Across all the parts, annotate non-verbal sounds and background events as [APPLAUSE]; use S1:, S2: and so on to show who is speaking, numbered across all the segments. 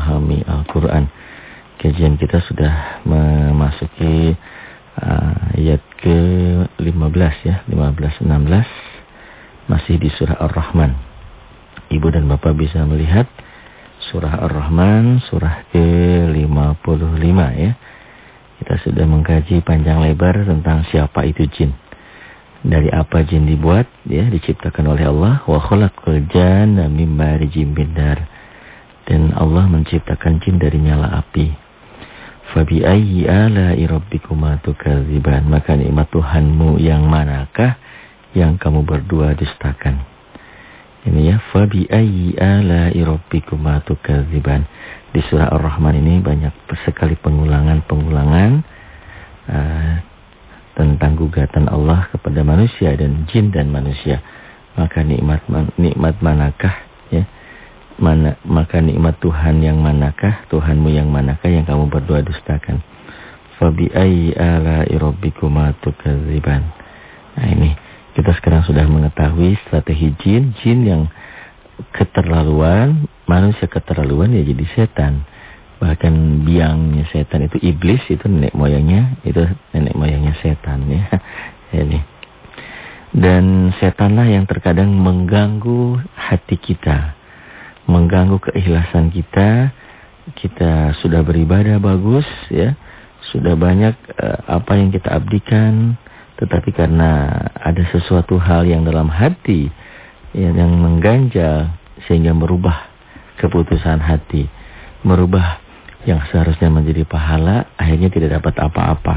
S1: memahami Al-Quran. Kajian kita sudah memasuki uh, ayat ke-15 ya, 15 16 masih di surah Ar-Rahman. Ibu dan Bapak bisa melihat surah Ar-Rahman surah ke-55 ya. Kita sudah mengkaji panjang lebar tentang siapa itu jin. Dari apa jin dibuat ya, diciptakan oleh Allah wa khalaqal janna min marijim bindar. Dan Allah menciptakan jin dari nyala api. Fabi ayyi ala'i rabbikuma tukadziban? Maka nikmat Tuhanmu yang manakah yang kamu berdua dustakan? Ini ya, fabi ayyi ala'i rabbikuma tukadziban? Di surah Ar-Rahman ini banyak sekali pengulangan-pengulangan uh, tentang gugatan Allah kepada manusia dan jin dan manusia. Maka nikmat nikmat manakah ya? Mana maka nikmat Tuhan yang manakah? Tuhanmu yang manakah yang kamu berdoa dustakan? Fabi ayyi ala'i rabbikuma tukadziban. Nah ini kita sekarang sudah mengetahui strategi jin. Jin yang keterlaluan manusia keterlaluan ya jadi setan. Bahkan biangnya setan itu iblis itu nenek moyangnya itu nenek moyangnya setan ya. [LAUGHS] Ini. Dan setanlah yang terkadang mengganggu hati kita mengganggu keikhlasan kita. Kita sudah beribadah bagus ya. Sudah banyak uh, apa yang kita abdikan, tetapi karena ada sesuatu hal yang dalam hati ya, yang mengganjal sehingga merubah keputusan hati, merubah yang seharusnya menjadi pahala akhirnya tidak dapat apa-apa.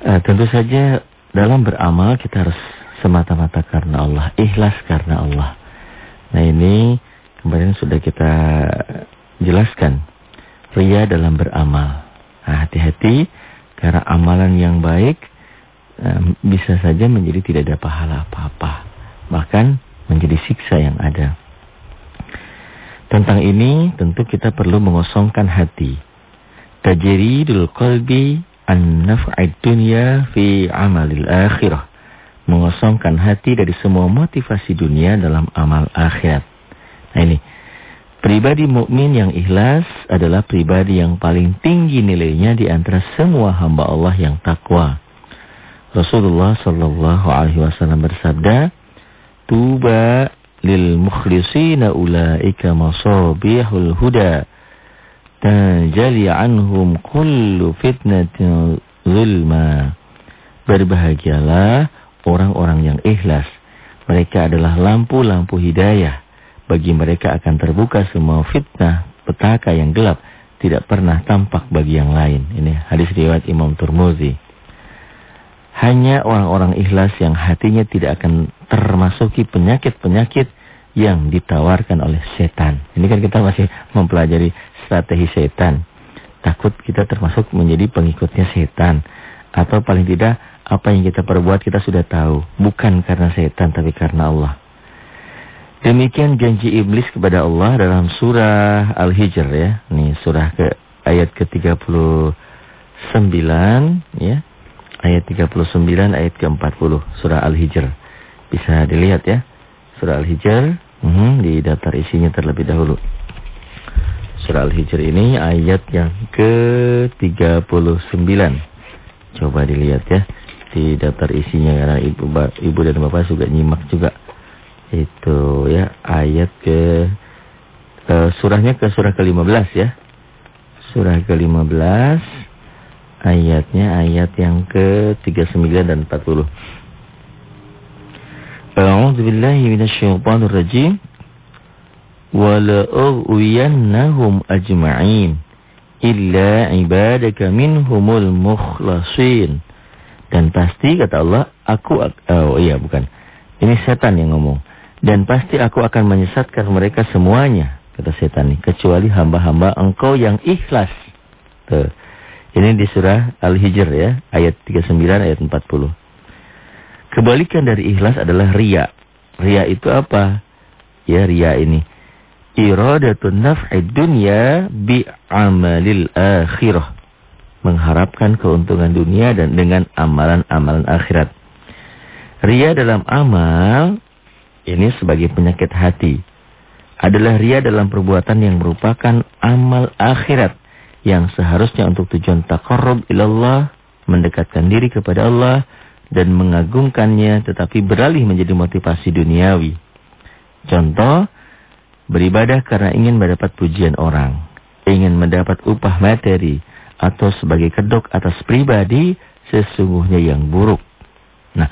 S1: Uh, tentu saja dalam beramal kita harus semata-mata karena Allah, ikhlas karena Allah. Nah ini Kemarin sudah kita jelaskan. Ria dalam beramal. Nah, hati-hati karena amalan yang baik bisa saja menjadi tidak ada pahala apa-apa. Bahkan menjadi siksa yang ada. Tentang ini tentu kita perlu mengosongkan hati. Tajridul qalbi an-naf'id dunya fi amalil akhirah. Mengosongkan hati dari semua motivasi dunia dalam amal akhirat. Nah ini, pribadi mukmin yang ikhlas adalah pribadi yang paling tinggi nilainya di antara semua hamba Allah yang takwa. Rasulullah sallallahu alaihi wasallam bersabda, "Tuba lil mukhlisina ulaika masabihul huda." Tajali anhum kullu fitnatin zulma. Berbahagialah orang-orang yang ikhlas. Mereka adalah lampu-lampu hidayah bagi mereka akan terbuka semua fitnah, petaka yang gelap, tidak pernah tampak bagi yang lain. Ini hadis riwayat Imam Turmuzi. Hanya orang-orang ikhlas yang hatinya tidak akan termasuki penyakit-penyakit yang ditawarkan oleh setan. Ini kan kita masih mempelajari strategi setan. Takut kita termasuk menjadi pengikutnya setan. Atau paling tidak apa yang kita perbuat kita sudah tahu. Bukan karena setan tapi karena Allah. Demikian janji iblis kepada Allah dalam surah Al-Hijr ya. Nih surah ke ayat ke-39 ya. Ayat 39 ayat ke-40 surah Al-Hijr. Bisa dilihat ya. Surah Al-Hijr uh di daftar isinya terlebih dahulu. Surah Al-Hijr ini ayat yang ke-39. Coba dilihat ya di daftar isinya karena ibu ibu dan bapak juga nyimak juga. Itu ya ayat ke uh, surahnya ke surah ke-15 ya. Surah ke-15 ayatnya ayat yang ke-39 dan 40. A'udzu billahi minasyaitonir rajim. Wala ughwiyannahum ajma'in illa ibadaka minhumul mukhlasin. Dan pasti kata Allah, aku oh iya bukan. Ini setan yang ngomong. Dan pasti aku akan menyesatkan mereka semuanya, kata setan ini. Kecuali hamba-hamba engkau yang ikhlas. Tuh. Ini di surah Al-Hijr ya, ayat 39, ayat 40. Kebalikan dari ikhlas adalah ria. Ria itu apa? Ya, ria ini. Iradatun naf'id dunya bi'amalil akhirah. Mengharapkan keuntungan dunia dan dengan amalan-amalan akhirat. Ria dalam amal ini sebagai penyakit hati. adalah ria dalam perbuatan yang merupakan amal akhirat yang seharusnya untuk tujuan taqarrub ilallah, mendekatkan diri kepada Allah dan mengagungkannya tetapi beralih menjadi motivasi duniawi. Contoh, beribadah karena ingin mendapat pujian orang, ingin mendapat upah materi atau sebagai kedok atas pribadi sesungguhnya yang buruk. Nah,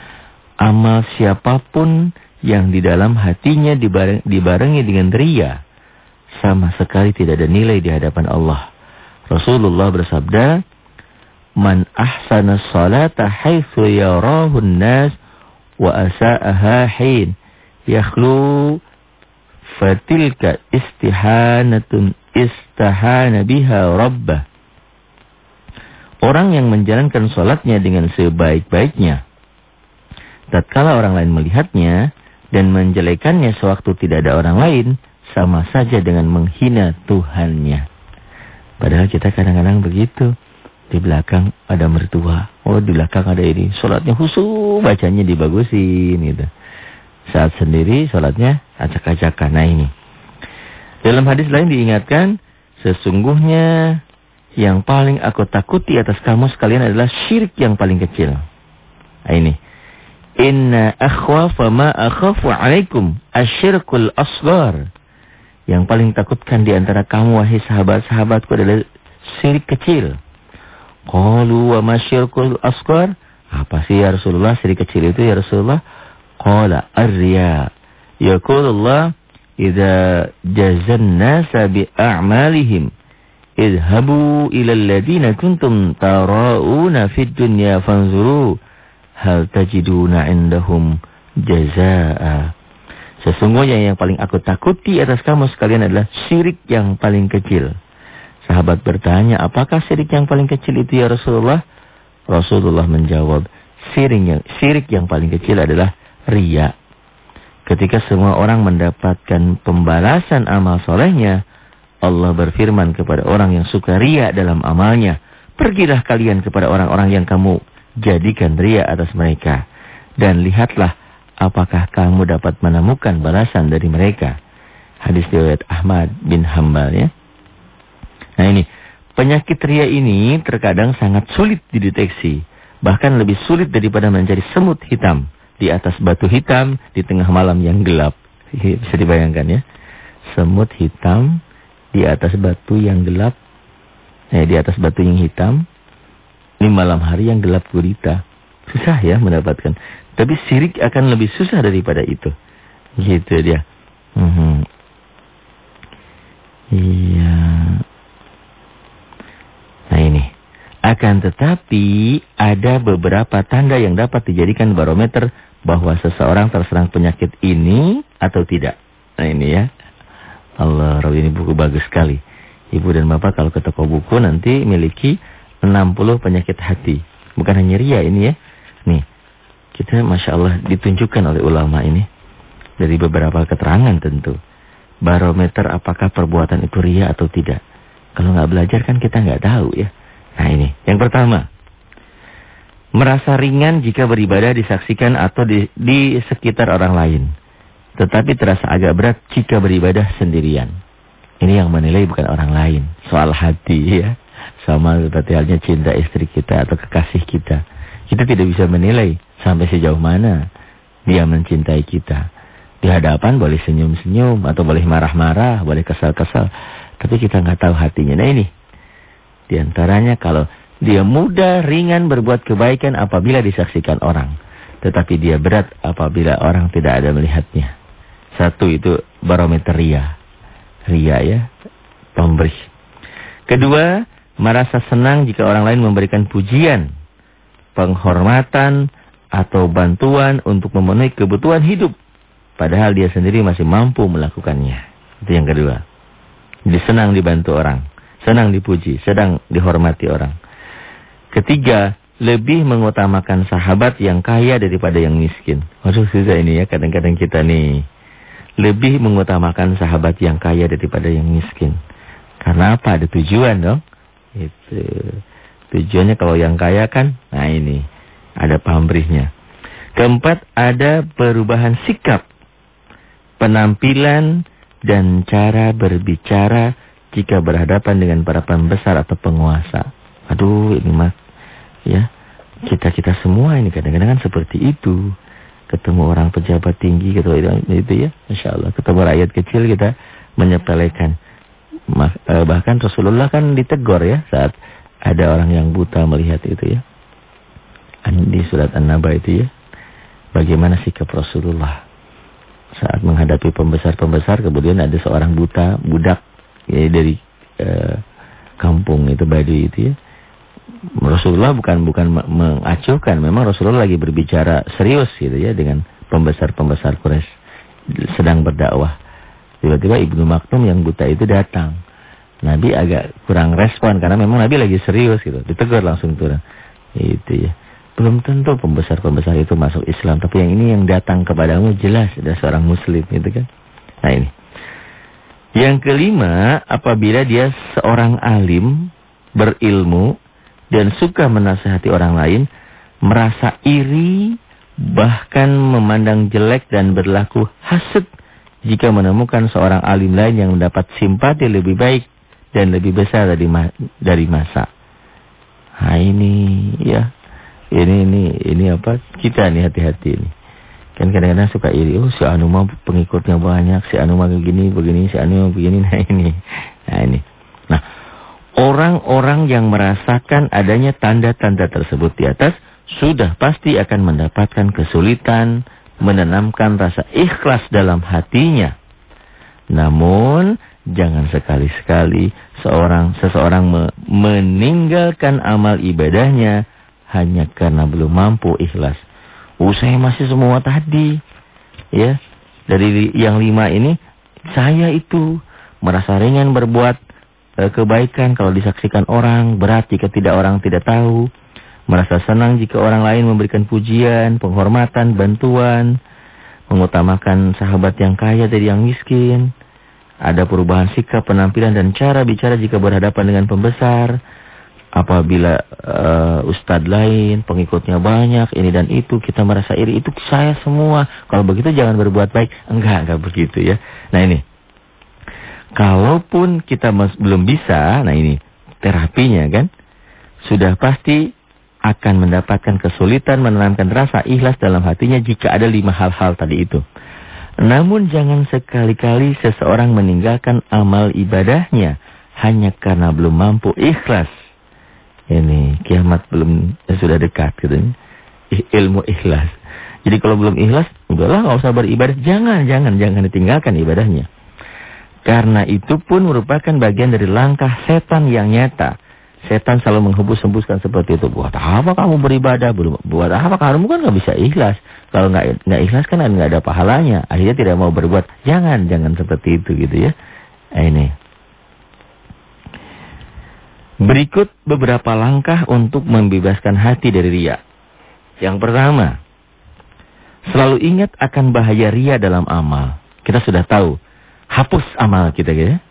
S1: amal siapa pun yang di dalam hatinya dibareng, dibarengi dengan ria sama sekali tidak ada nilai di hadapan Allah. Rasulullah bersabda, "Man ahsana salata haitsu yarahu an-nas wa asa'aha hin yakhlu fatilka istihanatun istahana biha rabbah." Orang yang menjalankan salatnya dengan sebaik-baiknya tatkala orang lain melihatnya dan menjelekannya sewaktu tidak ada orang lain, sama saja dengan menghina Tuhannya. Padahal kita kadang-kadang begitu. Di belakang ada mertua. Oh di belakang ada ini. Sholatnya khusus, bacanya dibagusin gitu. Saat sendiri sholatnya acak-acakan. Nah ini. Dalam hadis lain diingatkan. Sesungguhnya yang paling aku takuti atas kamu sekalian adalah syirik yang paling kecil. Nah ini. Inna akhwafa ma akhafu alaikum asyirkul asgar. Yang paling takutkan di antara kamu wahai sahabat-sahabatku adalah syirik kecil. Qalu wa ma syirkul asgar? Apa sih ya Rasulullah syirik kecil itu ya Rasulullah? Qala ar-riya. Yaqulullah idza nasa bi a'malihim idhabu ila alladhina kuntum tara'una fid dunya fanzuru hal tajiduna indahum jazaa. Sesungguhnya yang paling aku takuti atas kamu sekalian adalah syirik yang paling kecil. Sahabat bertanya, apakah syirik yang paling kecil itu ya Rasulullah? Rasulullah menjawab, syirik yang, syirik yang paling kecil adalah ria. Ketika semua orang mendapatkan pembalasan amal solehnya, Allah berfirman kepada orang yang suka ria dalam amalnya, Pergilah kalian kepada orang-orang yang kamu jadikan ria atas mereka. Dan lihatlah apakah kamu dapat menemukan balasan dari mereka. Hadis riwayat Ahmad bin Hambal ya. Nah ini, penyakit ria ini terkadang sangat sulit dideteksi. Bahkan lebih sulit daripada mencari semut hitam di atas batu hitam di tengah malam yang gelap. Bisa dibayangkan ya. Semut hitam di atas batu yang gelap. Eh, di atas batu yang hitam ini malam hari yang gelap gurita. Susah ya mendapatkan. Tapi sirik akan lebih susah daripada itu. Gitu dia. Mm -hmm. Iya. Nah ini. Akan tetapi ada beberapa tanda yang dapat dijadikan barometer bahwa seseorang terserang penyakit ini atau tidak. Nah ini ya. Allah, ini buku bagus sekali. Ibu dan Bapak kalau ke toko buku nanti miliki 60 penyakit hati. Bukan hanya ria ini ya. Nih, kita Masya Allah ditunjukkan oleh ulama ini. Dari beberapa keterangan tentu. Barometer apakah perbuatan itu ria atau tidak. Kalau nggak belajar kan kita nggak tahu ya. Nah ini, yang pertama. Merasa ringan jika beribadah disaksikan atau di, di sekitar orang lain. Tetapi terasa agak berat jika beribadah sendirian. Ini yang menilai bukan orang lain. Soal hati ya. Sama seperti halnya cinta istri kita atau kekasih kita. Kita tidak bisa menilai sampai sejauh mana dia mencintai kita. Di hadapan boleh senyum-senyum atau boleh marah-marah, boleh kesal-kesal. Tapi kita nggak tahu hatinya. Nah ini. Di antaranya kalau dia mudah, ringan berbuat kebaikan apabila disaksikan orang. Tetapi dia berat apabila orang tidak ada melihatnya. Satu itu barometer ria. Ria ya, pemberi. Kedua, merasa senang jika orang lain memberikan pujian, penghormatan, atau bantuan untuk memenuhi kebutuhan hidup. Padahal dia sendiri masih mampu melakukannya. Itu yang kedua. Jadi senang dibantu orang. Senang dipuji. Sedang dihormati orang. Ketiga, lebih mengutamakan sahabat yang kaya daripada yang miskin. Waduh susah ini ya kadang-kadang kita nih. Lebih mengutamakan sahabat yang kaya daripada yang miskin. Karena apa? Ada tujuan dong. Itu. Tujuannya kalau yang kaya kan, nah ini. Ada pamrihnya. Keempat, ada perubahan sikap. Penampilan dan cara berbicara jika berhadapan dengan para pembesar atau penguasa. Aduh, ini mah ya. Kita-kita semua ini kadang-kadang kan seperti itu. Ketemu orang pejabat tinggi gitu itu ya, Masya Allah. Ketemu rakyat kecil kita menyepelekan. Eh, bahkan Rasulullah kan ditegur ya saat ada orang yang buta melihat itu ya. Di surat An-Naba itu ya. Bagaimana sikap Rasulullah saat menghadapi pembesar-pembesar kemudian ada seorang buta budak ya dari eh, kampung itu Baduy itu ya. Rasulullah bukan bukan mengacuhkan, memang Rasulullah lagi berbicara serius gitu ya dengan pembesar-pembesar Quraisy sedang berdakwah. Tiba-tiba Ibnu Maktum yang buta itu datang. Nabi agak kurang respon karena memang Nabi lagi serius gitu. Ditegur langsung turun. Itu ya. Belum tentu pembesar-pembesar itu masuk Islam, tapi yang ini yang datang kepadamu jelas ada seorang muslim gitu kan. Nah ini. Yang kelima, apabila dia seorang alim, berilmu, dan suka menasihati orang lain, merasa iri, bahkan memandang jelek dan berlaku hasad jika menemukan seorang alim lain yang mendapat simpati lebih baik dan lebih besar dari dari masa. Nah ini ya, ini ini ini apa? Kita nih hati-hati nih. Kan kadang-kadang suka iri, oh si Anu mah pengikutnya banyak, si Anu mah begini, begini, si Anu mah begini, [LAUGHS] nah ini. Nah ini. Nah, orang-orang yang merasakan adanya tanda-tanda tersebut di atas, sudah pasti akan mendapatkan kesulitan menanamkan rasa ikhlas dalam hatinya. Namun, jangan sekali-sekali seorang seseorang me meninggalkan amal ibadahnya hanya karena belum mampu ikhlas. Oh saya masih semua tadi. Ya. Dari yang lima ini. Saya itu. Merasa ringan berbuat e, kebaikan. Kalau disaksikan orang. Berat jika tidak orang tidak tahu. Merasa senang jika orang lain memberikan pujian. Penghormatan. Bantuan. Mengutamakan sahabat yang kaya dari yang miskin. Ada perubahan sikap, penampilan dan cara bicara jika berhadapan dengan pembesar apabila uh, ustadz lain, pengikutnya banyak, ini dan itu, kita merasa iri, itu saya semua. Kalau begitu jangan berbuat baik. Enggak, enggak begitu ya. Nah ini, kalaupun kita belum bisa, nah ini, terapinya kan, sudah pasti akan mendapatkan kesulitan menanamkan rasa ikhlas dalam hatinya jika ada lima hal-hal tadi itu. Namun jangan sekali-kali seseorang meninggalkan amal ibadahnya hanya karena belum mampu ikhlas ini kiamat belum ya sudah dekat gitu. Ilmu ikhlas. Jadi kalau belum ikhlas, udahlah nggak usah beribadah. Jangan, jangan, jangan ditinggalkan ibadahnya. Karena itu pun merupakan bagian dari langkah setan yang nyata. Setan selalu menghembus-hembuskan seperti itu. Buat apa kamu beribadah? Buat apa kamu kan nggak bisa ikhlas? Kalau nggak nggak ikhlas kan nggak ada pahalanya. Akhirnya tidak mau berbuat. Jangan, jangan seperti itu gitu ya. Nah, ini. Berikut beberapa langkah untuk membebaskan hati dari ria. Yang pertama, selalu ingat akan bahaya ria dalam amal. Kita sudah tahu, hapus amal kita ya.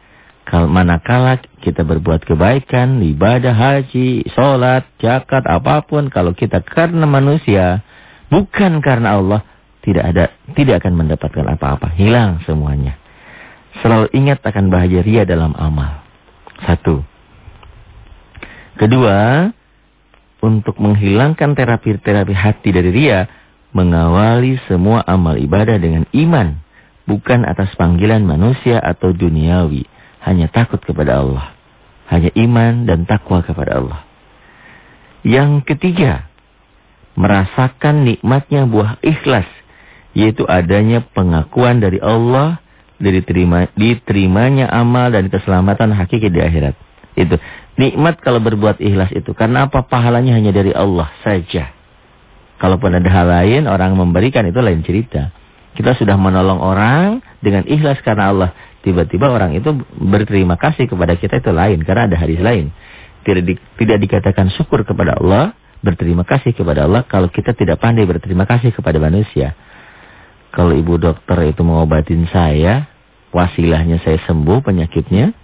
S1: Kalau manakala kita berbuat kebaikan, ibadah haji, sholat, zakat, apa pun, kalau kita karena manusia, bukan karena Allah, tidak ada, tidak akan mendapatkan apa-apa. Hilang semuanya. Selalu ingat akan bahaya ria dalam amal. Satu. Kedua, untuk menghilangkan terapi-terapi hati dari ria, mengawali semua amal ibadah dengan iman, bukan atas panggilan manusia atau duniawi, hanya takut kepada Allah, hanya iman dan takwa kepada Allah. Yang ketiga, merasakan nikmatnya buah ikhlas, yaitu adanya pengakuan dari Allah, diterima, diterimanya amal dan keselamatan hakiki di akhirat. Itu nikmat kalau berbuat ikhlas itu. Karena apa? Pahalanya hanya dari Allah saja. Kalaupun ada hal lain, orang memberikan itu lain cerita. Kita sudah menolong orang dengan ikhlas karena Allah. Tiba-tiba orang itu berterima kasih kepada kita itu lain. Karena ada hadis lain. Tidak, di, tidak dikatakan syukur kepada Allah, berterima kasih kepada Allah kalau kita tidak pandai berterima kasih kepada manusia. Kalau ibu dokter itu mengobatin saya, wasilahnya saya sembuh penyakitnya,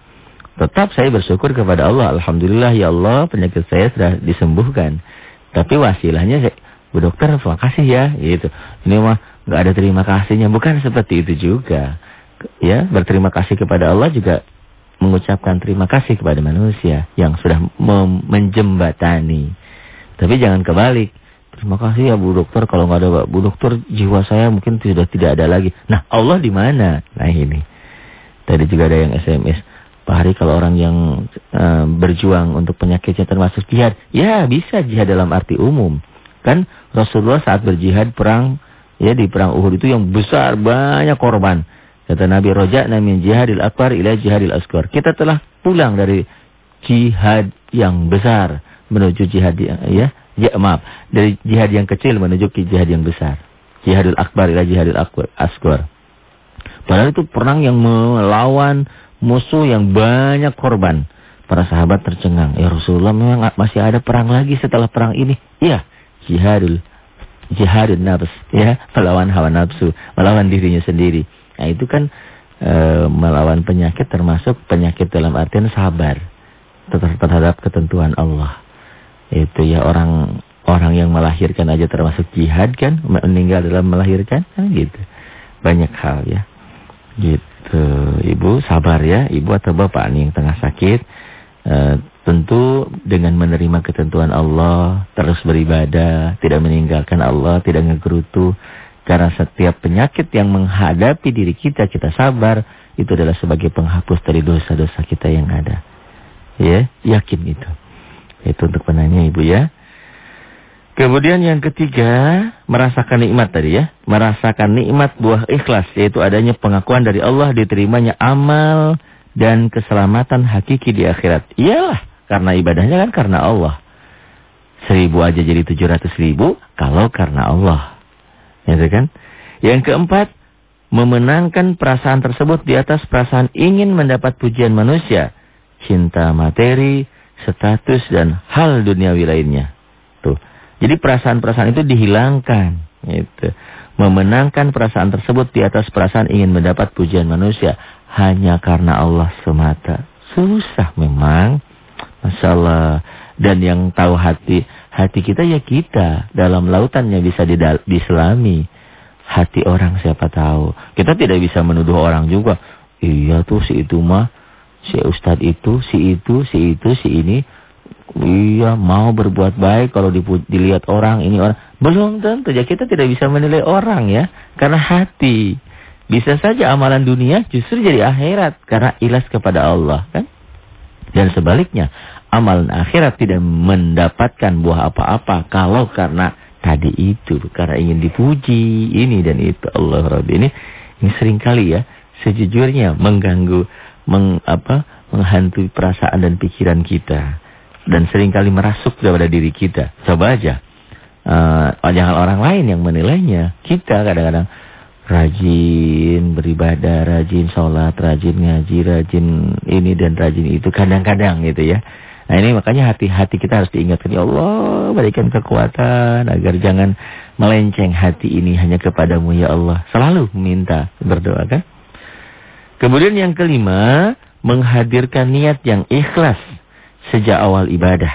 S1: Tetap saya bersyukur kepada Allah. Alhamdulillah ya Allah penyakit saya sudah disembuhkan. Tapi wasilahnya saya, Bu dokter terima kasih ya. Gitu. Ini mah nggak ada terima kasihnya. Bukan seperti itu juga. Ya berterima kasih kepada Allah juga mengucapkan terima kasih kepada manusia yang sudah menjembatani. Tapi jangan kebalik. Terima kasih ya Bu Dokter. Kalau nggak ada Bu Dokter, jiwa saya mungkin sudah tidak ada lagi. Nah, Allah di mana? Nah ini. Tadi juga ada yang SMS. Pak Hari kalau orang yang uh, berjuang untuk penyakitnya termasuk jihad. Ya bisa jihad dalam arti umum. Kan Rasulullah saat berjihad perang ya di perang Uhud itu yang besar banyak korban. Kata Nabi Roja namin jihadil akbar ila jihadil asghar. Kita telah pulang dari jihad yang besar menuju jihad yang ya, ya maaf, dari jihad yang kecil menuju ke jihad yang besar. Jihadil akbar ila jihadil akbar asghar. Padahal itu perang yang melawan musuh yang banyak korban. Para sahabat tercengang. Ya Rasulullah memang masih ada perang lagi setelah perang ini. Iya, jihadul jihadul nafs ya, melawan hawa nafsu, melawan dirinya sendiri. Nah itu kan e, melawan penyakit termasuk penyakit dalam artian sabar terhadap ketentuan Allah. Itu ya orang orang yang melahirkan aja termasuk jihad kan, meninggal dalam melahirkan kan gitu. Banyak hal ya. Gitu. Ibu sabar ya, ibu atau bapak nih yang tengah sakit. E, tentu dengan menerima ketentuan Allah, terus beribadah, tidak meninggalkan Allah, tidak ngegerutu. Karena setiap penyakit yang menghadapi diri kita, kita sabar, itu adalah sebagai penghapus dari dosa-dosa kita yang ada. Ya, yakin itu. Itu untuk penanya Ibu ya. Kemudian yang ketiga, merasakan nikmat tadi ya. Merasakan nikmat buah ikhlas, yaitu adanya pengakuan dari Allah, diterimanya amal dan keselamatan hakiki di akhirat. Iyalah, karena ibadahnya kan karena Allah. Seribu aja jadi tujuh ratus ribu, kalau karena Allah. Gitu kan? Yang keempat, memenangkan perasaan tersebut di atas perasaan ingin mendapat pujian manusia, cinta materi, status dan hal duniawi lainnya. Tuh. Jadi perasaan-perasaan itu dihilangkan, gitu. Memenangkan perasaan tersebut di atas perasaan ingin mendapat pujian manusia hanya karena Allah semata. Susah memang. Masya Allah. Dan yang tahu hati Hati kita ya kita. Dalam lautannya bisa diselami. Hati orang siapa tahu. Kita tidak bisa menuduh orang juga. Iya tuh si itu mah. Si ustad itu, si itu, si itu, si ini. Iya mau berbuat baik kalau dilihat orang ini orang. Belum tentu ya kita tidak bisa menilai orang ya. Karena hati. Bisa saja amalan dunia justru jadi akhirat. Karena ilas kepada Allah kan. Dan sebaliknya amalan akhirat tidak mendapatkan buah apa-apa kalau karena tadi itu karena ingin dipuji ini dan itu. Allah Rabbi ini ini sering kali ya sejujurnya mengganggu meng, apa menghantui perasaan dan pikiran kita. Dan sering kali merasuk kepada diri kita. Coba aja uh, jangan orang lain yang menilainya. Kita kadang-kadang rajin beribadah, rajin sholat, rajin ngaji, rajin ini dan rajin itu kadang-kadang gitu ya. Nah ini makanya hati-hati kita harus diingatkan. Ya Allah berikan kekuatan agar jangan melenceng hati ini hanya kepadamu ya Allah. Selalu meminta berdoa kan. Kemudian yang kelima, menghadirkan niat yang ikhlas sejak awal ibadah.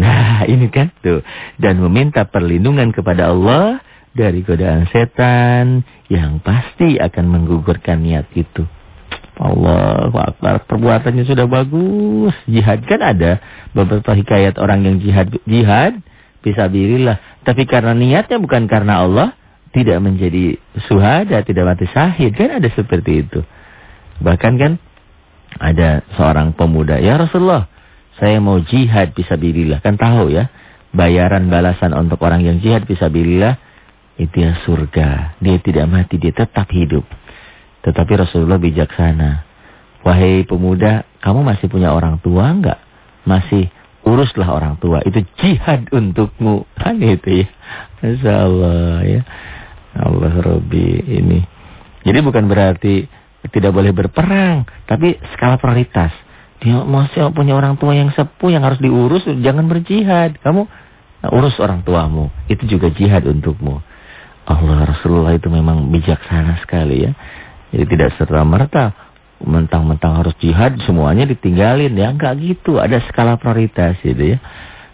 S1: Nah ini kan tuh. Dan meminta perlindungan kepada Allah dari godaan setan yang pasti akan menggugurkan niat itu. Allah Akbar. Perbuatannya sudah bagus. Jihad kan ada beberapa hikayat orang yang jihad. Jihad bisa birilah. Tapi karena niatnya bukan karena Allah. Tidak menjadi suhada, tidak mati syahid. Kan ada seperti itu. Bahkan kan ada seorang pemuda. Ya Rasulullah, saya mau jihad bisa birilah. Kan tahu ya. Bayaran balasan untuk orang yang jihad bisa birilah. Itu ya surga. Dia tidak mati, dia tetap hidup. Tetapi Rasulullah bijaksana. Wahai pemuda, kamu masih punya orang tua enggak? Masih uruslah orang tua. Itu jihad untukmu. Kan itu ya. Masya Allah ya. Allah Rabbi ini. Jadi bukan berarti tidak boleh berperang. Tapi skala prioritas. Dia masih punya orang tua yang sepuh yang harus diurus. Jangan berjihad. Kamu urus orang tuamu. Itu juga jihad untukmu. Allah Rasulullah itu memang bijaksana sekali ya. Jadi tidak serta-merta mentang-mentang harus jihad semuanya ditinggalin. Ya enggak gitu. Ada skala prioritas gitu ya.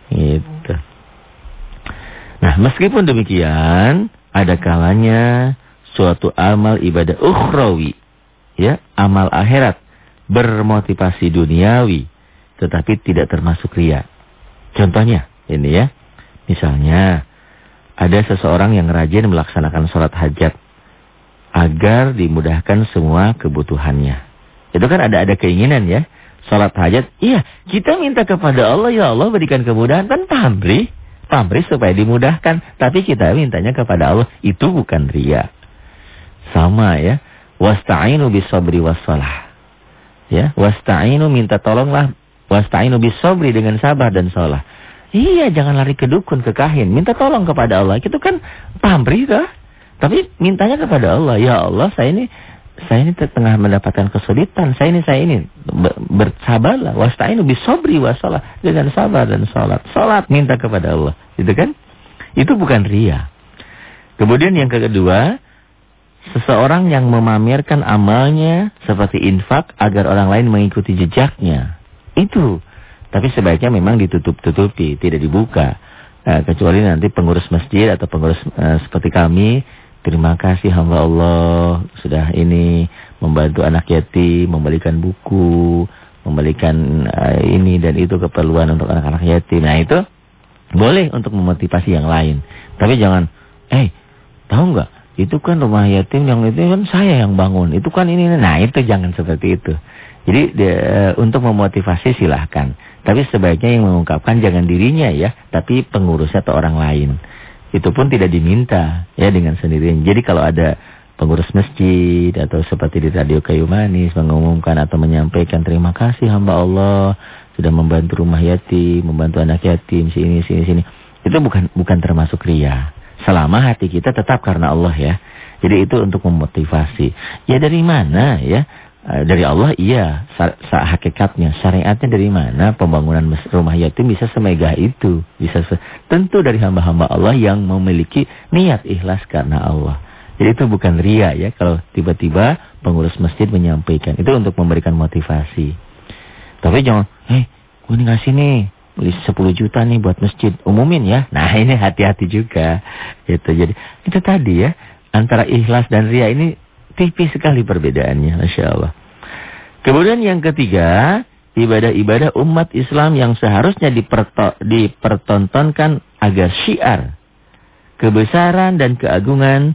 S1: Gitu. Nah meskipun demikian ada kalanya suatu amal ibadah ukhrawi ya, amal akhirat bermotivasi duniawi tetapi tidak termasuk ria. Contohnya ini ya. Misalnya ada seseorang yang rajin melaksanakan sholat hajat agar dimudahkan semua kebutuhannya. Itu kan ada ada keinginan ya. Sholat hajat, iya kita minta kepada Allah, ya Allah berikan kemudahan. Kan pamrih, pamrih supaya dimudahkan. Tapi kita mintanya kepada Allah, itu bukan ria. Sama ya. Wasta'inu bisabri wassalah. Ya, wasta'inu minta tolonglah. Wasta'inu bisabri dengan sabar dan sholat. Iya, jangan lari ke dukun, ke kahin. Minta tolong kepada Allah. Itu kan pamrih dah. Tapi mintanya kepada Allah. Ya Allah, saya ini saya ini tengah mendapatkan kesulitan. Saya ini, saya ini. Bersabarlah. Wasta'inu bisobri wasalah. Dengan sabar dan sholat. Sholat minta kepada Allah. Itu kan? Itu bukan ria. Kemudian yang kedua. Seseorang yang memamerkan amalnya seperti infak agar orang lain mengikuti jejaknya. Itu. Tapi sebaiknya memang ditutup-tutupi. Tidak dibuka. Nah, kecuali nanti pengurus masjid atau pengurus uh, seperti kami Terima kasih hamba Allah sudah ini membantu anak yatim, memberikan buku, memberikan uh, ini dan itu keperluan untuk anak-anak yatim. Nah itu boleh untuk memotivasi yang lain. Tapi jangan, eh tahu nggak? Itu kan rumah yatim yang itu kan saya yang bangun. Itu kan ini. Nah itu jangan seperti itu. Jadi de, uh, untuk memotivasi silahkan. Tapi sebaiknya yang mengungkapkan jangan dirinya ya, tapi pengurusnya atau orang lain itu pun tidak diminta ya dengan sendirinya. Jadi kalau ada pengurus masjid atau seperti di radio kayu manis mengumumkan atau menyampaikan terima kasih hamba Allah sudah membantu rumah yatim, membantu anak yatim sini sini sini. Itu bukan bukan termasuk ria. Selama hati kita tetap karena Allah ya. Jadi itu untuk memotivasi. Ya dari mana ya? Eh, dari Allah iya, hakikatnya, syariatnya dari mana pembangunan rumah yatim bisa semegah itu, bisa se tentu dari hamba-hamba Allah yang memiliki niat ikhlas karena Allah. Jadi itu bukan ria ya, kalau tiba-tiba pengurus masjid menyampaikan, itu untuk memberikan motivasi. Tapi jangan, eh, gue nih ngasih nih, beli 10 juta nih buat masjid, umumin ya. Nah ini hati-hati juga, gitu. Jadi itu tadi ya, antara ikhlas dan ria ini Tipis sekali perbedaannya, Masya Allah. Kemudian yang ketiga, ibadah-ibadah umat Islam yang seharusnya dipertontonkan agar syiar, kebesaran dan keagungan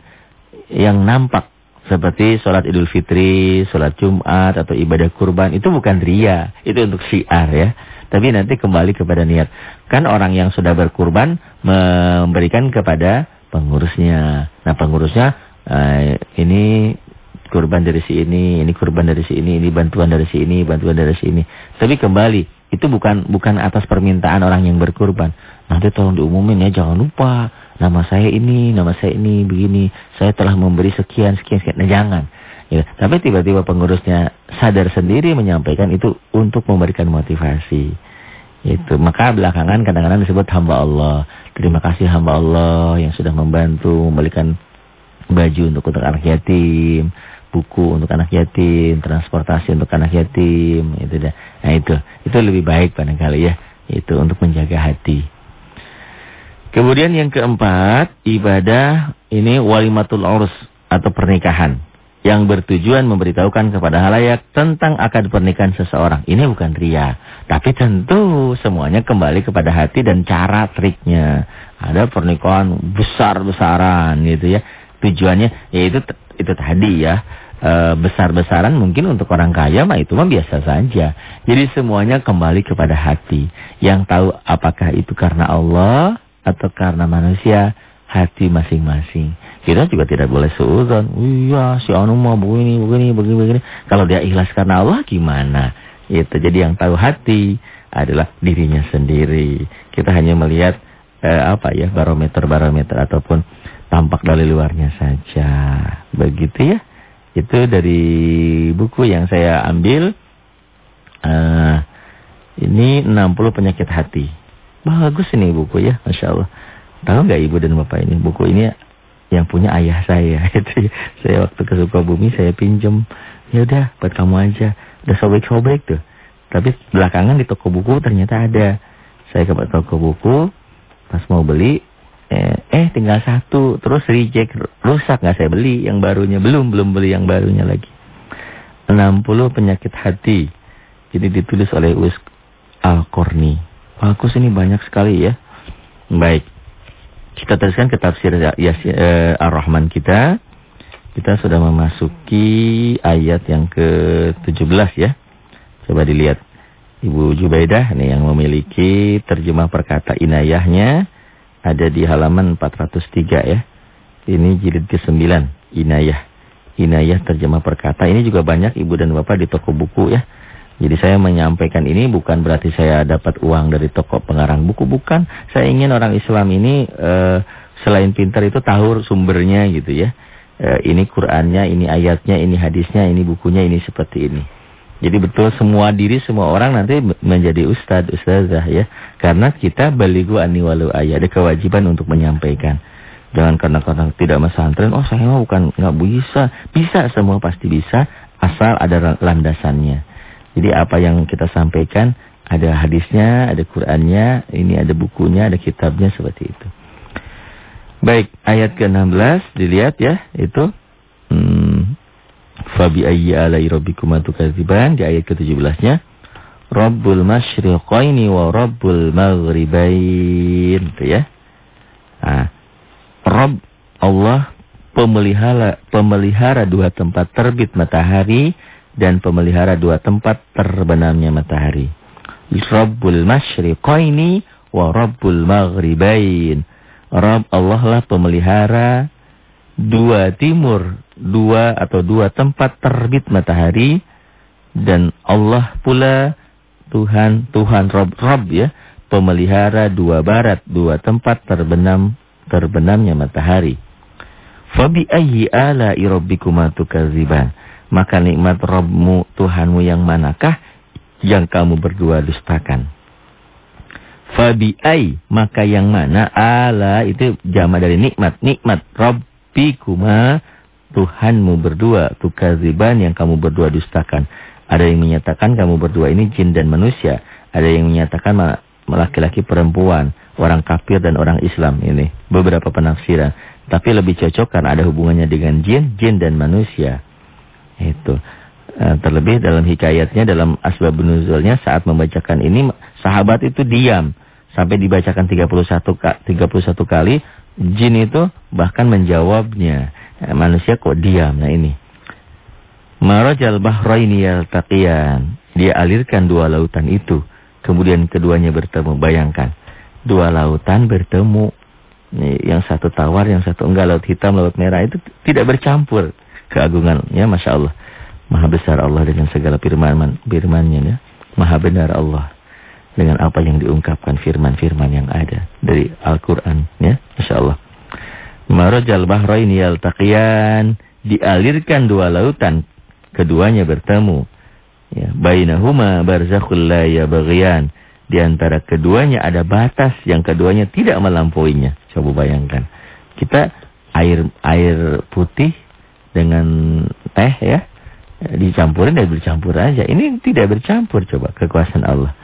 S1: yang nampak. Seperti sholat idul fitri, sholat jumat, atau ibadah kurban. Itu bukan ria, itu untuk syiar ya. Tapi nanti kembali kepada niat. Kan orang yang sudah berkurban memberikan kepada pengurusnya. Nah pengurusnya uh, ini kurban dari si ini, ini kurban dari si ini, ini bantuan dari si ini, bantuan dari si ini. Tapi kembali, itu bukan bukan atas permintaan orang yang berkurban. Nanti tolong diumumin ya, jangan lupa. Nama saya ini, nama saya ini, begini. Saya telah memberi sekian, sekian, sekian. Nah jangan. Ya, tapi tiba-tiba pengurusnya sadar sendiri menyampaikan itu untuk memberikan motivasi. Itu. Maka belakangan kadang-kadang disebut hamba Allah. Terima kasih hamba Allah yang sudah membantu memberikan baju untuk untuk anak yatim buku untuk anak yatim, transportasi untuk anak yatim, itu dah. Nah itu, itu lebih baik barangkali ya, itu untuk menjaga hati. Kemudian yang keempat, ibadah ini walimatul urus atau pernikahan yang bertujuan memberitahukan kepada halayak tentang akad pernikahan seseorang. Ini bukan ria, tapi tentu semuanya kembali kepada hati dan cara triknya. Ada pernikahan besar-besaran gitu ya. Tujuannya yaitu itu tadi ya e, besar-besaran mungkin untuk orang kaya mah itu mah biasa saja. Jadi semuanya kembali kepada hati. Yang tahu apakah itu karena Allah atau karena manusia, hati masing-masing. Kita juga tidak boleh seuzon. Iya, si anu mau begini, begini, begini, begini. Kalau dia ikhlas karena Allah gimana? Itu jadi yang tahu hati adalah dirinya sendiri. Kita hanya melihat eh, apa ya barometer-barometer ataupun tampak dari luarnya saja. Begitu ya. Itu dari buku yang saya ambil. Uh, ini 60 penyakit hati. Bagus ini buku ya, Masya Allah. Tahu nggak ibu dan bapak ini? Buku ini yang punya ayah saya. [LAUGHS] Itu saya waktu ke Sukabumi saya pinjam. Ya udah buat kamu aja. Udah sobek-sobek tuh. Tapi belakangan di toko buku ternyata ada. Saya ke toko buku, pas mau beli, Eh, eh tinggal satu, terus reject, rusak nggak saya beli yang barunya, belum belum beli yang barunya lagi. 60 penyakit hati. Jadi ditulis oleh Uwais Al-Qarni. Bagus ini banyak sekali ya. Baik. Kita teruskan ke tafsir Yasin eh, Ar-Rahman kita. Kita sudah memasuki ayat yang ke-17 ya. Coba dilihat. Ibu Jubaidah nih yang memiliki terjemah perkata inayahnya ada di halaman 403 ya. Ini jilid ke-9, inayah. Inayah terjemah perkata. Ini juga banyak ibu dan bapak di toko buku ya. Jadi saya menyampaikan ini bukan berarti saya dapat uang dari toko pengarang buku. Bukan. Saya ingin orang Islam ini uh, selain pintar itu tahu sumbernya gitu ya. Uh, ini Qur'annya, ini ayatnya, ini hadisnya, ini bukunya, ini seperti ini. Jadi betul semua diri, semua orang nanti menjadi ustadz, ustazah ya. Karena kita baligu ani walu ayat. Ada kewajiban untuk menyampaikan. Jangan karena karena tidak mesantren, oh saya mau bukan nggak bisa. Bisa semua pasti bisa, asal ada landasannya. Jadi apa yang kita sampaikan ada hadisnya, ada Qur'annya, ini ada bukunya, ada kitabnya seperti itu. Baik, ayat ke-16 dilihat ya, itu hmm, Fabi ayyi alai rabbikuma tukadziban di ayat ke-17-nya. Rabbul masyriqaini wa rabbul maghribain itu ya. Nah, Rabb Allah pemelihara pemelihara dua tempat terbit matahari dan pemelihara dua tempat terbenamnya matahari. Rabbul masyriqaini wa rabbul maghribain. Rabb Allah lah pemelihara dua timur, dua atau dua tempat terbit matahari dan Allah pula Tuhan Tuhan Rabb Rabb ya, pemelihara dua barat, dua tempat terbenam terbenamnya matahari. Fabi ayyi ala rabbikuma tukadziban? Maka nikmat Rabbmu, Tuhanmu yang manakah yang kamu berdua dustakan? Fabi'ai, maka yang mana? Ala, itu jama dari nikmat. Nikmat Rabbikuma, Tuhanmu berdua. Tukaziban yang kamu berdua dustakan. Ada yang menyatakan kamu berdua ini jin dan manusia. Ada yang menyatakan laki-laki perempuan. Orang kafir dan orang Islam ini. Beberapa penafsiran. Tapi lebih cocok karena ada hubungannya dengan jin, jin dan manusia. Itu. Eh, terlebih dalam hikayatnya, dalam asbab nuzulnya saat membacakan ini, sahabat itu diam. Sampai dibacakan 31, 31 kali, jin itu bahkan menjawabnya. Eh, manusia kok diam? Nah ini. Marajal bahraini yaltaqiyan. Dia alirkan dua lautan itu. Kemudian keduanya bertemu. Bayangkan. Dua lautan bertemu. Yang satu tawar, yang satu enggak. Laut hitam, laut merah. Itu tidak bercampur keagungan ya Masya Allah. Maha besar Allah dengan segala firman firmannya ya. Maha benar Allah dengan apa yang diungkapkan firman-firman yang ada dari Al-Quran ya Masya Allah. Marajal bahrain yaltaqiyan dialirkan dua lautan keduanya bertemu ya bainahuma barzakhul la yabghiyan di antara keduanya ada batas yang keduanya tidak melampauinya coba bayangkan kita air air putih dengan teh ya dicampurin dan bercampur aja. Ini tidak bercampur coba kekuasaan Allah.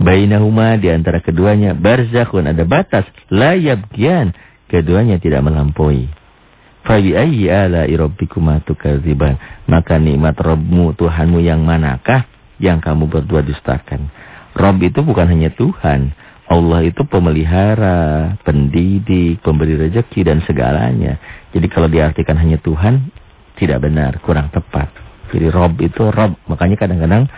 S1: Bainahuma di antara keduanya barzakhun ada batas la yabghian keduanya tidak melampaui. Fa bi ayyi ala'i rabbikuma tukadziban? Maka nikmat Rabbmu Tuhanmu yang manakah yang kamu berdua dustakan? Rabb itu bukan hanya Tuhan. Allah itu pemelihara, pendidik, pemberi rezeki dan segalanya. Jadi kalau diartikan hanya Tuhan, tidak benar, kurang tepat. Jadi Rob itu Rob. Makanya kadang-kadang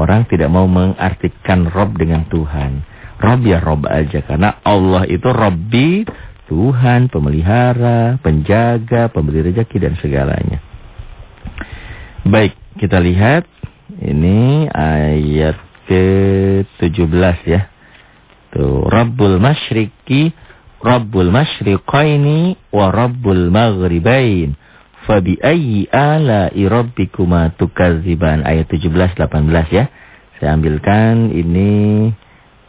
S1: orang tidak mau mengartikan Rob dengan Tuhan. Rob ya Rob aja. Karena Allah itu Robbi, Tuhan, pemelihara, penjaga, pemberi rezeki dan segalanya. Baik, kita lihat. Ini ayat ke-17 ya. Tuh, Rabbul Masyriki, Rabbul Masyriqaini, wa Rabbul Maghribain. Fabi ayyi ala'i rabbikuma tukadziban ayat 17 18 ya. Saya ambilkan ini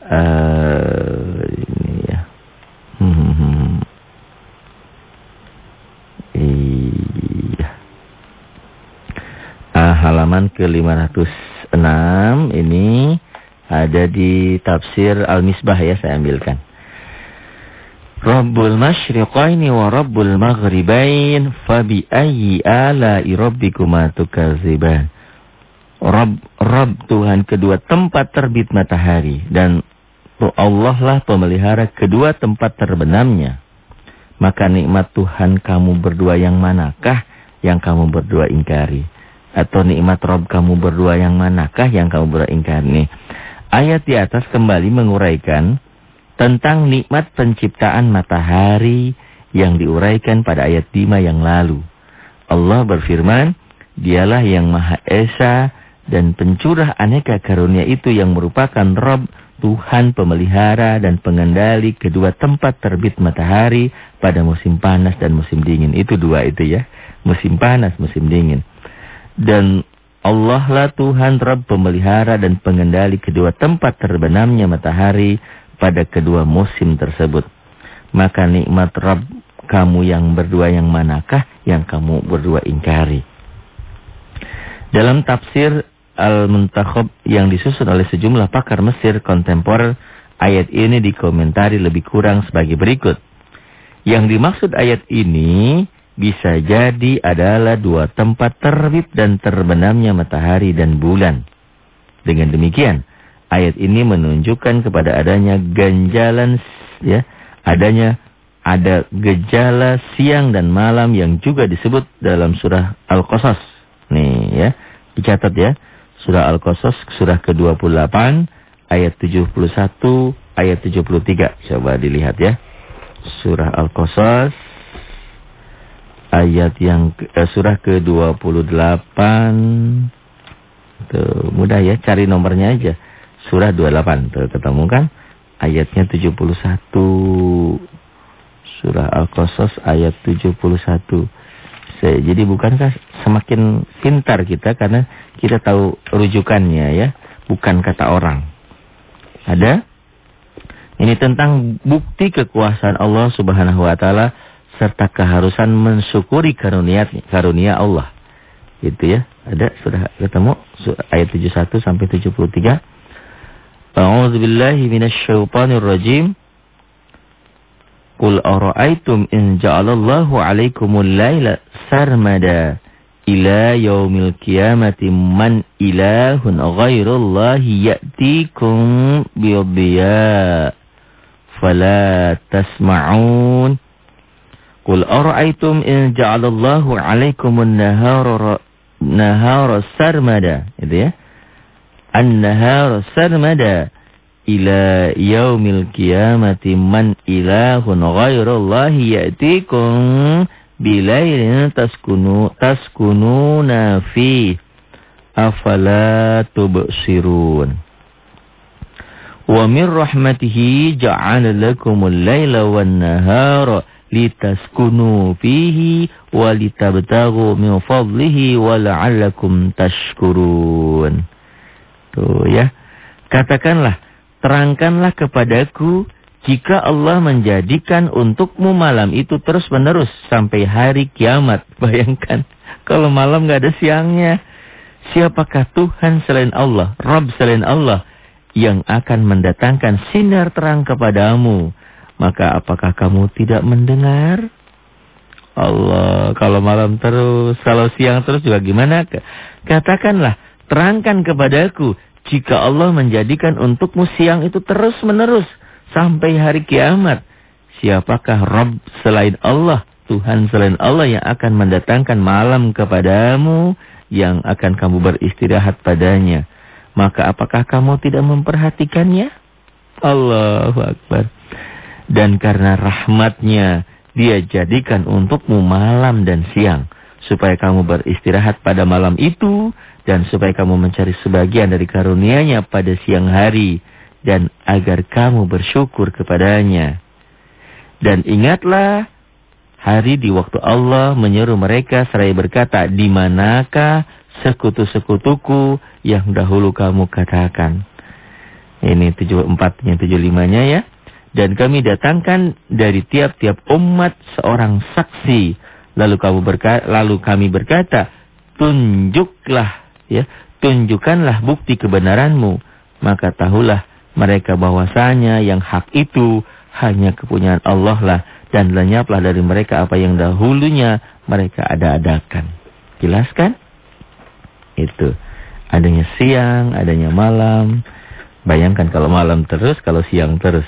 S1: uh, ini ya. Hmm, [LAUGHS] hmm. Iya. Ah, halaman ke-506 ini ada di tafsir Al-Misbah ya saya ambilkan. Rabbul masyriqaini wa rabbul maghribain fabi ayyi ala'i rabbikuma tukadziban. Rob, Rob Tuhan kedua tempat terbit matahari. Dan Allah lah pemelihara kedua tempat terbenamnya. Maka nikmat Tuhan kamu berdua yang manakah yang kamu berdua ingkari? Atau nikmat Rob kamu berdua yang manakah yang kamu berdua ingkari? Ayat di atas kembali menguraikan tentang nikmat penciptaan matahari yang diuraikan pada ayat 5 yang lalu. Allah berfirman, dialah yang Maha Esa dan pencurah aneka karunia itu yang merupakan Rob Tuhan pemelihara dan pengendali kedua tempat terbit matahari pada musim panas dan musim dingin. Itu dua itu ya. Musim panas, musim dingin. Dan Allah lah Tuhan Rabb pemelihara dan pengendali kedua tempat terbenamnya matahari pada kedua musim tersebut. Maka nikmat Rabb kamu yang berdua yang manakah yang kamu berdua ingkari. Dalam tafsir Al-Muntakhab yang disusun oleh sejumlah pakar Mesir kontemporer, ayat ini dikomentari lebih kurang sebagai berikut. Yang dimaksud ayat ini bisa jadi adalah dua tempat terbit dan terbenamnya matahari dan bulan. Dengan demikian, ayat ini menunjukkan kepada adanya ganjalan ya, adanya ada gejala siang dan malam yang juga disebut dalam surah Al-Qasas. Nih ya, dicatat ya. Surah Al-Qasas surah ke-28 ayat 71 ayat 73. Coba dilihat ya. Surah Al-Qasas ayat yang eh, surah ke-28 Tuh, mudah ya cari nomornya aja. Surah 28 tuh ketemu kan? Ayatnya 71. Surah Al-Qasas ayat 71. Jadi bukankah semakin pintar kita karena kita tahu rujukannya ya, bukan kata orang. Ada? Ini tentang bukti kekuasaan Allah Subhanahu wa taala serta keharusan mensyukuri karunia karunia Allah. Gitu ya. Ada sudah ketemu ayat 71 sampai 73. أعوذ بالله من الشيطان الرجيم. قل أرأيتم إن جعل الله عليكم الليل سرمدا إلى يوم القيامة من إله غير الله يأتيكم بضياء فلا تسمعون. قل أرأيتم إن جعل الله عليكم النهار نهار سرمدا. gitu النهار سرمدا إلى يوم القيامة من إله غير الله يأتيكم بليل تسكنو تسكنون فيه. أفلا تبصرون. ومن رحمته جعل لكم الليل والنهار لتسكنوا فيه ولتبتغوا من فضله ولعلكم تشكرون. Tuh ya katakanlah terangkanlah kepadaku jika Allah menjadikan untukmu malam itu terus-menerus sampai hari kiamat. [LAUGHS] Bayangkan, kalau malam nggak ada siangnya. Siapakah Tuhan selain Allah, Rabb selain Allah, yang akan mendatangkan sinar terang kepadamu? Maka apakah kamu tidak mendengar? Allah, kalau malam terus, kalau siang terus juga gimana? Katakanlah, terangkan kepadaku jika Allah menjadikan untukmu siang itu terus-menerus sampai hari kiamat, siapakah Rabb selain Allah, Tuhan selain Allah yang akan mendatangkan malam kepadamu yang akan kamu beristirahat padanya? Maka apakah kamu tidak memperhatikannya? Allahu Akbar. Dan karena rahmatnya, dia jadikan untukmu malam dan siang. Supaya kamu beristirahat pada malam itu dan supaya kamu mencari sebagian dari karunia-Nya pada siang hari dan agar kamu bersyukur kepadanya. Dan ingatlah hari di waktu Allah menyeru mereka seraya berkata, "Di manakah sekutu-sekutuku yang dahulu kamu katakan?" Ini 74-nya 75-nya ya. Dan kami datangkan dari tiap-tiap umat seorang saksi. Lalu kamu berkata, lalu kami berkata, tunjuklah ya, tunjukkanlah bukti kebenaranmu, maka tahulah mereka bahwasanya yang hak itu hanya kepunyaan Allah lah dan lenyaplah dari mereka apa yang dahulunya mereka ada-adakan. Jelas kan? Itu. Adanya siang, adanya malam. Bayangkan kalau malam terus, kalau siang terus.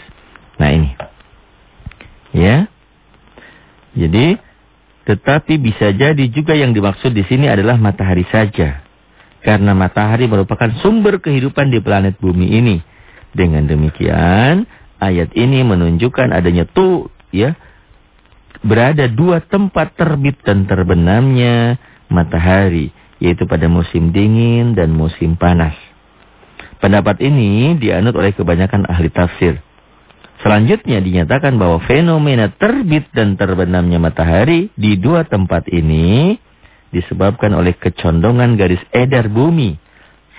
S1: Nah ini. Ya. Jadi, tetapi bisa jadi juga yang dimaksud di sini adalah matahari saja. Karena matahari merupakan sumber kehidupan di planet bumi ini. Dengan demikian, ayat ini menunjukkan adanya tuh ya berada dua tempat terbit dan terbenamnya matahari, yaitu pada musim dingin dan musim panas. Pendapat ini dianut oleh kebanyakan ahli tafsir. Selanjutnya dinyatakan bahwa fenomena terbit dan terbenamnya matahari di dua tempat ini disebabkan oleh kecondongan garis edar bumi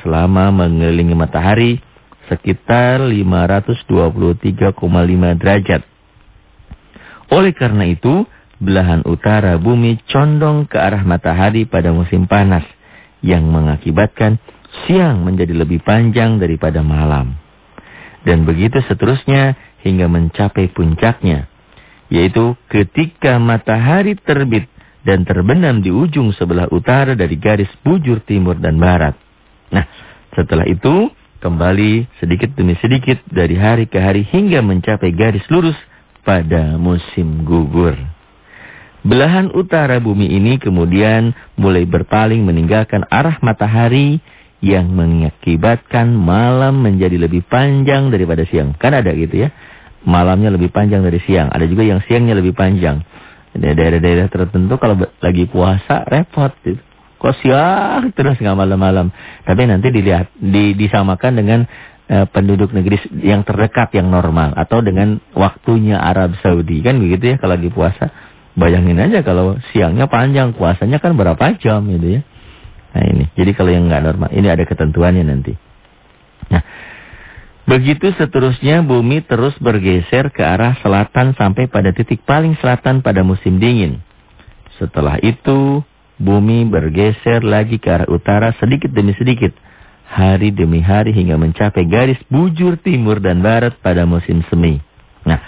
S1: selama mengelilingi matahari sekitar 523,5 derajat. Oleh karena itu, belahan utara bumi condong ke arah matahari pada musim panas yang mengakibatkan siang menjadi lebih panjang daripada malam. Dan begitu seterusnya hingga mencapai puncaknya, yaitu ketika matahari terbit dan terbenam di ujung sebelah utara dari garis bujur timur dan barat. Nah, setelah itu kembali sedikit demi sedikit dari hari ke hari hingga mencapai garis lurus pada musim gugur. Belahan utara bumi ini kemudian mulai berpaling meninggalkan arah matahari yang mengakibatkan malam menjadi lebih panjang daripada siang. Kan ada gitu ya. Malamnya lebih panjang dari siang. Ada juga yang siangnya lebih panjang. Daerah-daerah tertentu kalau lagi puasa repot gitu. Kok siang terus nggak malam-malam. Tapi nanti dilihat di, disamakan dengan uh, penduduk negeri yang terdekat yang normal atau dengan waktunya Arab Saudi kan begitu ya kalau lagi puasa. Bayangin aja kalau siangnya panjang, puasanya kan berapa jam gitu ya. Nah ini, jadi kalau yang nggak normal, ini ada ketentuannya nanti. Nah, begitu seterusnya bumi terus bergeser ke arah selatan sampai pada titik paling selatan pada musim dingin. Setelah itu, bumi bergeser lagi ke arah utara sedikit demi sedikit. Hari demi hari hingga mencapai garis bujur timur dan barat pada musim semi. Nah,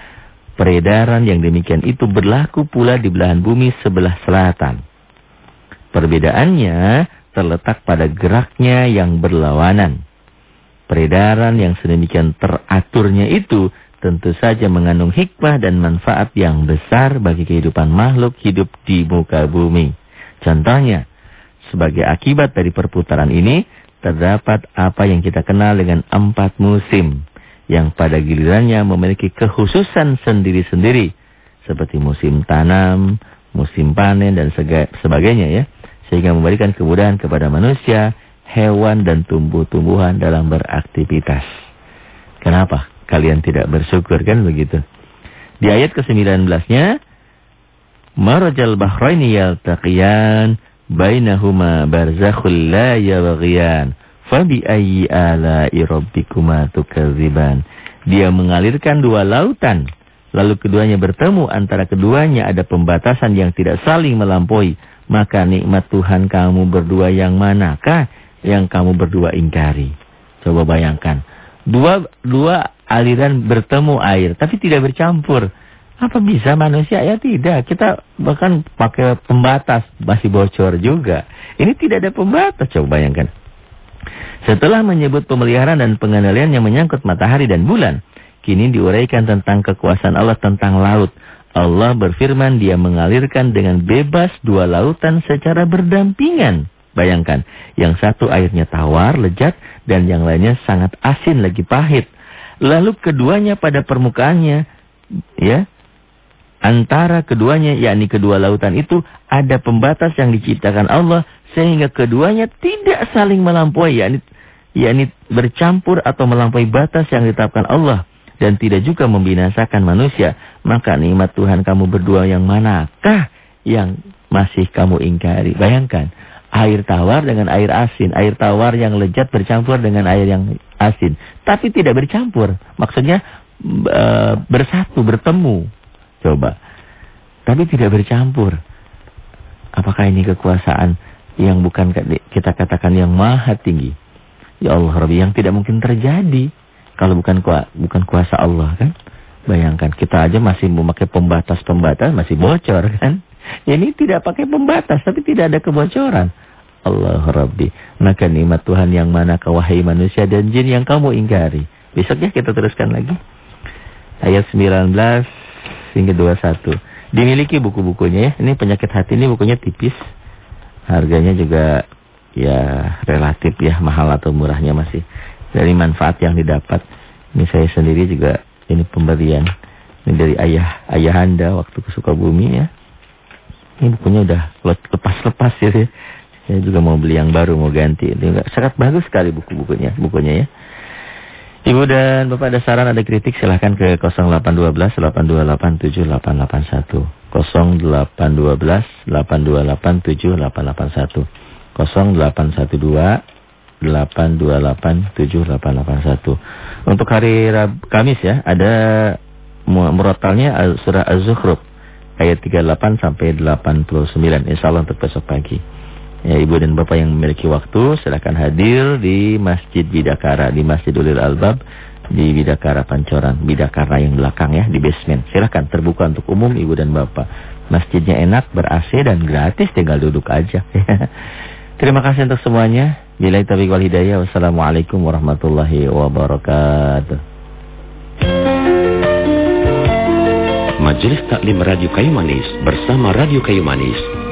S1: Peredaran yang demikian itu berlaku pula di belahan bumi sebelah selatan. Perbedaannya terletak pada geraknya yang berlawanan. Peredaran yang sedemikian teraturnya itu tentu saja mengandung hikmah dan manfaat yang besar bagi kehidupan makhluk hidup di muka bumi. Contohnya, sebagai akibat dari perputaran ini, terdapat apa yang kita kenal dengan empat musim yang pada gilirannya memiliki kekhususan sendiri-sendiri seperti musim tanam, musim panen dan sebagainya ya sehingga memberikan kemudahan kepada manusia, hewan dan tumbuh-tumbuhan dalam beraktivitas. Kenapa kalian tidak bersyukur kan begitu? Di ayat ke-19-nya Marajal bahraini yaltaqiyan bainahuma barzakhul la yabghiyan Fabi ayyi ala'i rabbikuma tukadziban. Dia mengalirkan dua lautan. Lalu keduanya bertemu. Antara keduanya ada pembatasan yang tidak saling melampaui. Maka nikmat Tuhan kamu berdua yang manakah yang kamu berdua ingkari? Coba bayangkan. Dua, dua aliran bertemu air. Tapi tidak bercampur. Apa bisa manusia? Ya tidak. Kita bahkan pakai pembatas. Masih bocor juga. Ini tidak ada pembatas. Coba bayangkan. Setelah menyebut pemeliharaan dan pengendalian yang menyangkut matahari dan bulan, kini diuraikan tentang kekuasaan Allah tentang laut. Allah berfirman dia mengalirkan dengan bebas dua lautan secara berdampingan. Bayangkan, yang satu airnya tawar, lezat, dan yang lainnya sangat asin lagi pahit. Lalu keduanya pada permukaannya, ya, antara keduanya, yakni kedua lautan itu, ada pembatas yang diciptakan Allah, sehingga keduanya tidak saling melampaui, yakni yakni bercampur atau melampaui batas yang ditetapkan Allah dan tidak juga membinasakan manusia, maka nikmat Tuhan kamu berdua yang manakah yang masih kamu ingkari? Bayangkan, air tawar dengan air asin, air tawar yang lezat bercampur dengan air yang asin, tapi tidak bercampur. Maksudnya e, bersatu, bertemu. Coba. Tapi tidak bercampur. Apakah ini kekuasaan yang bukan kita katakan yang maha tinggi? Ya Allah Rabbi yang tidak mungkin terjadi kalau bukan bukan kuasa Allah kan. Bayangkan kita aja masih memakai pembatas-pembatas masih bocor kan. Ini tidak pakai pembatas tapi tidak ada kebocoran. Allah Rabbi. Maka nikmat Tuhan yang mana wahai manusia dan jin yang kamu ingkari. Besoknya kita teruskan lagi. Ayat 19 hingga 21. Dimiliki buku-bukunya ya. Ini penyakit hati ini bukunya tipis. Harganya juga ya relatif ya mahal atau murahnya masih. Dari manfaat yang didapat. Ini saya sendiri juga ini pemberian. Ini dari ayah ayah anda waktu ke Sukabumi ya. Ini bukunya udah lepas-lepas ya. Saya juga mau beli yang baru, mau ganti. Sangat bagus sekali buku-bukunya, bukunya ya. Ibu dan Bapak ada saran, ada kritik silahkan ke 0812 828 7881. 0812 828 7881. 0812 828 7881. Untuk hari Rab Kamis ya, ada murotalnya surah Az-Zukhruf ayat 38 sampai 89. Insyaallah untuk besok pagi. Ya, Ibu dan Bapak yang memiliki waktu silakan hadir di Masjid Bidakara di Masjid Ulil Albab di Bidakara Pancoran, Bidakara yang belakang ya di basement. Silakan terbuka untuk umum Ibu dan Bapak. Masjidnya enak, ber-AC dan gratis tinggal duduk aja. [LAUGHS] Terima kasih untuk semuanya. Bila taufiq wal hidayah. Wassalamualaikum warahmatullahi wabarakatuh.
S2: Majelis Taklim Radio Kayu Manis bersama Radio Kayu Manis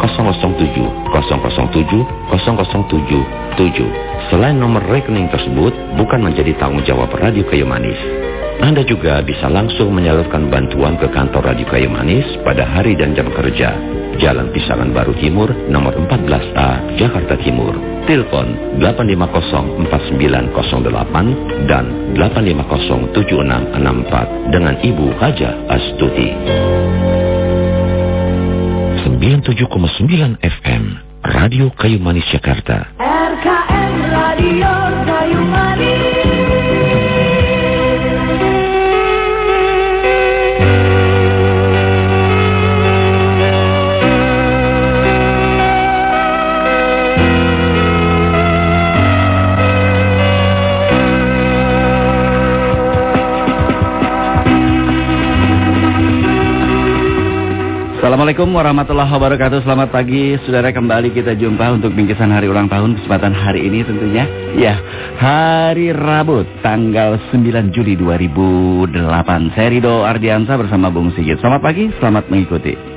S2: 007 007 0077. Selain nomor rekening tersebut bukan menjadi tanggung jawab Radio Kayu Manis. Anda juga bisa langsung menyalurkan bantuan ke kantor Radio Kayu Manis pada hari dan jam kerja. Jalan Pisangan Baru Timur, nomor 14A, Jakarta Timur. Telepon 8504908 dan 8507664 dengan Ibu Haja Astuti. 97,9 FM, Radio Kayu Manis Jakarta. RKM Radio Kayu Manis.
S3: Assalamualaikum warahmatullahi wabarakatuh. Selamat pagi Saudara. Kembali kita jumpa untuk bingkisan hari ulang tahun Kesempatan hari ini tentunya. Ya Hari Rabu Tanggal 9 Juli 2008 Saya Rido Ardiansa bersama Bung Sigit. Selamat pagi Selamat mengikuti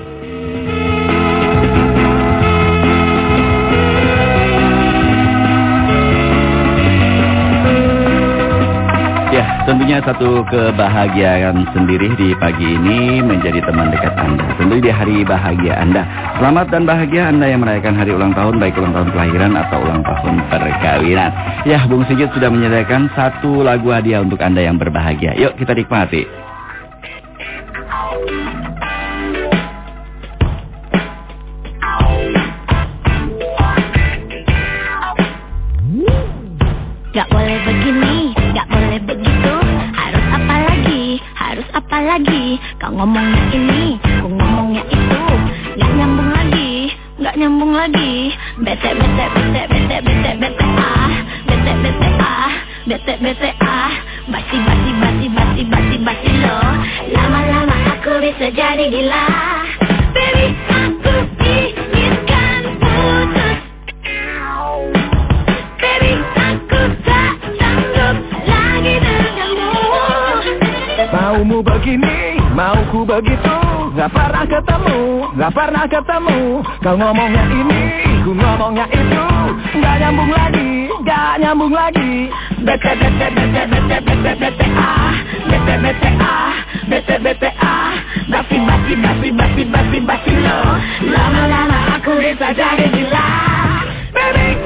S3: Tentunya satu kebahagiaan sendiri di pagi ini menjadi teman dekat Anda. Tentu di hari bahagia Anda. Selamat dan bahagia Anda yang merayakan hari ulang tahun, baik ulang tahun kelahiran atau ulang tahun perkawinan. Ya, Bung Sigit sudah menyediakan satu lagu hadiah untuk Anda yang berbahagia. Yuk kita nikmati.
S4: Lagi. Kau ngomongnya ini, aku ngomongnya itu. Gak nyambung lagi, gak nyambung lagi. Bete, bete, bete, bete, bete, bete, ah. Bete, bete, ah. Bete, bete, ah. Basi, basi, basi, basi, basi, basi lo. Lama-lama aku bisa jadi gila
S5: Maumu begini, mauku begitu. Gak pernah ketemu, gak pernah ketemu. Kau ngomongnya ini, ku ngomongnya itu. Gak nyambung lagi, gak nyambung lagi.
S4: Bete, bete, bete, bete, bete, bete, ah. Bete, bete, ah. Bete, bete, ah. Basi, basi, basi, basi, basi, basi, lo. Lama-lama aku bisa jadi gila.
S5: Baby,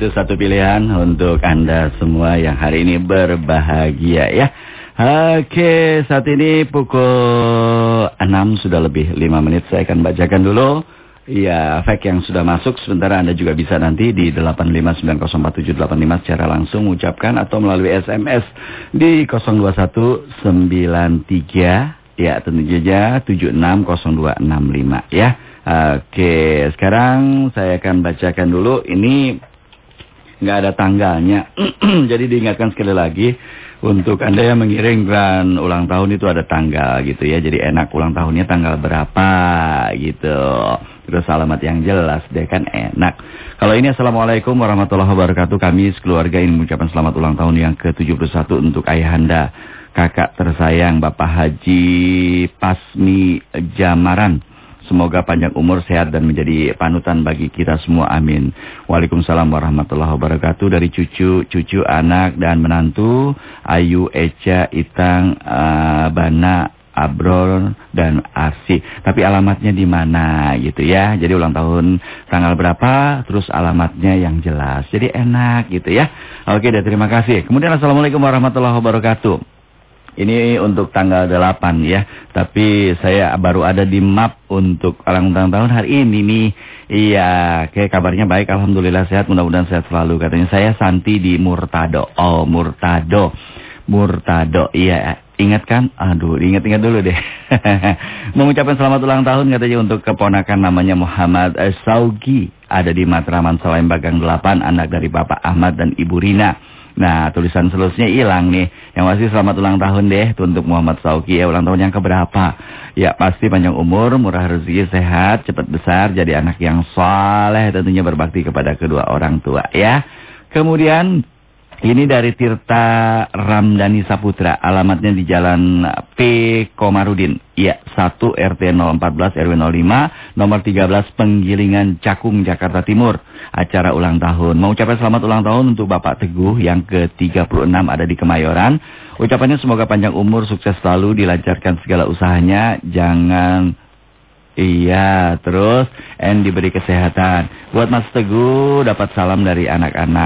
S3: itu satu pilihan untuk Anda semua yang hari ini berbahagia ya. Oke, saat ini pukul 6 sudah lebih 5 menit. Saya akan bacakan dulu. Iya, fake yang sudah masuk. Sebentar Anda juga bisa nanti di 859047885 secara langsung ucapkan atau melalui SMS di 02193 ya tentu saja 760265 ya. Oke, sekarang saya akan bacakan dulu. Ini nggak ada tanggalnya. [CLEARS THROAT] Jadi diingatkan sekali lagi untuk Anda yang mengirimkan ulang tahun itu ada tanggal gitu ya. Jadi enak ulang tahunnya tanggal berapa gitu. Terus alamat yang jelas deh kan enak. Kalau ini Assalamualaikum warahmatullahi wabarakatuh. Kami sekeluarga ingin mengucapkan selamat ulang tahun yang ke-71 untuk ayahanda. Kakak tersayang Bapak Haji Pasmi Jamaran. Semoga panjang umur, sehat dan menjadi panutan bagi kita semua. Amin. Waalaikumsalam warahmatullahi wabarakatuh. Dari cucu, cucu, anak dan menantu. Ayu, Eca, Itang, uh, Bana, Abrol dan Arsi. Tapi alamatnya di mana gitu ya. Jadi ulang tahun tanggal berapa, terus alamatnya yang jelas. Jadi enak gitu ya. Oke, dan terima kasih. Kemudian Assalamualaikum warahmatullahi wabarakatuh. Ini untuk tanggal 8 ya. Tapi saya baru ada di map untuk ulang tahun hari ini nih. Iya, kayak kabarnya baik. Alhamdulillah sehat. Mudah-mudahan sehat selalu. Katanya saya Santi di Murtado. Oh, Murtado. Murtado. Iya, ingat kan? Aduh, ingat-ingat dulu deh. [LAUGHS] Mengucapkan selamat ulang tahun katanya untuk keponakan namanya Muhammad Saugi. Ada di Matraman Bagang 8. Anak dari Bapak Ahmad dan Ibu Rina. Nah, tulisan selusnya hilang nih. Yang pasti selamat ulang tahun deh untuk Muhammad Sauki ya. Ulang tahun yang keberapa? Ya, pasti panjang umur, murah rezeki, sehat, cepat besar, jadi anak yang soleh, tentunya berbakti kepada kedua orang tua ya. Kemudian ini dari Tirta Ramdhani Saputra. Alamatnya di Jalan P. Komarudin. Iya, 1 RT 014 RW 05, nomor 13 Penggilingan Cakung, Jakarta Timur. Acara ulang tahun. Mau ucapkan selamat ulang tahun untuk Bapak Teguh yang ke-36 ada di Kemayoran. Ucapannya semoga panjang umur, sukses selalu, dilancarkan segala usahanya. Jangan Iya, terus and diberi kesehatan. Buat Mas Teguh dapat salam dari anak-anak.